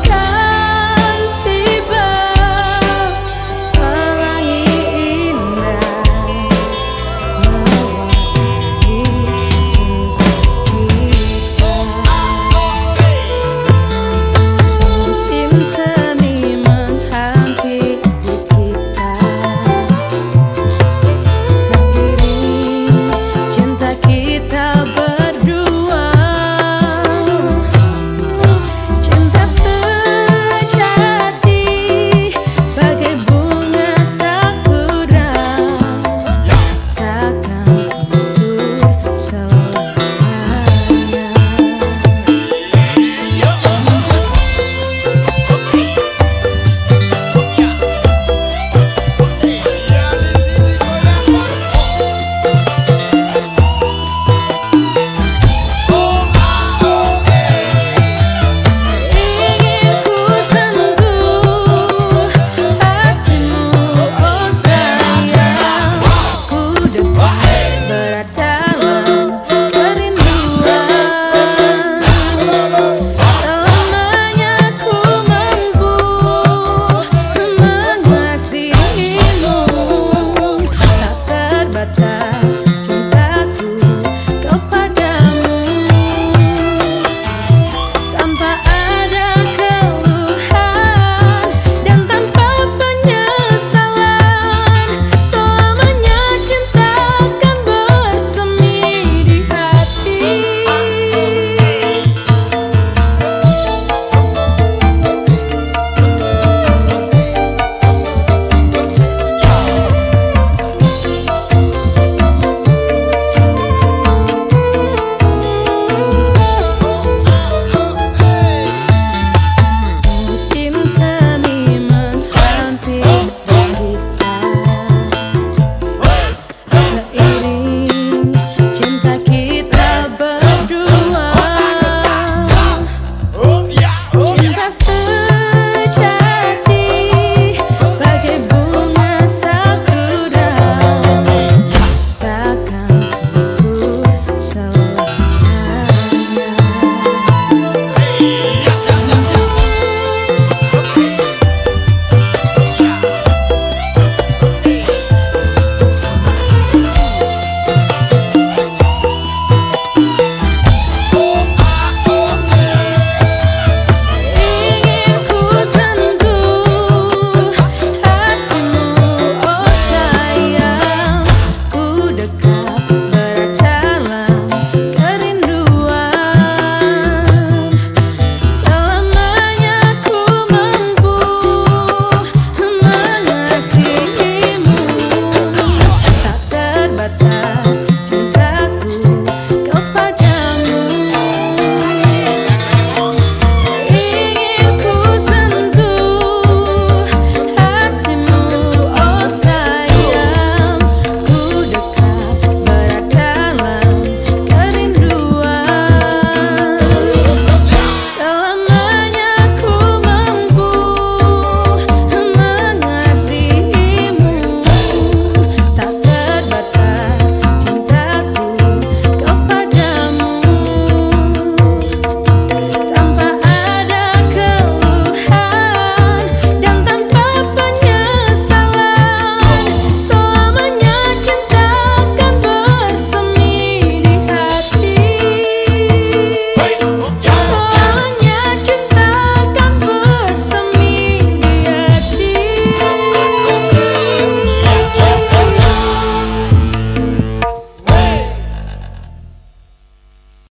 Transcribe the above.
可。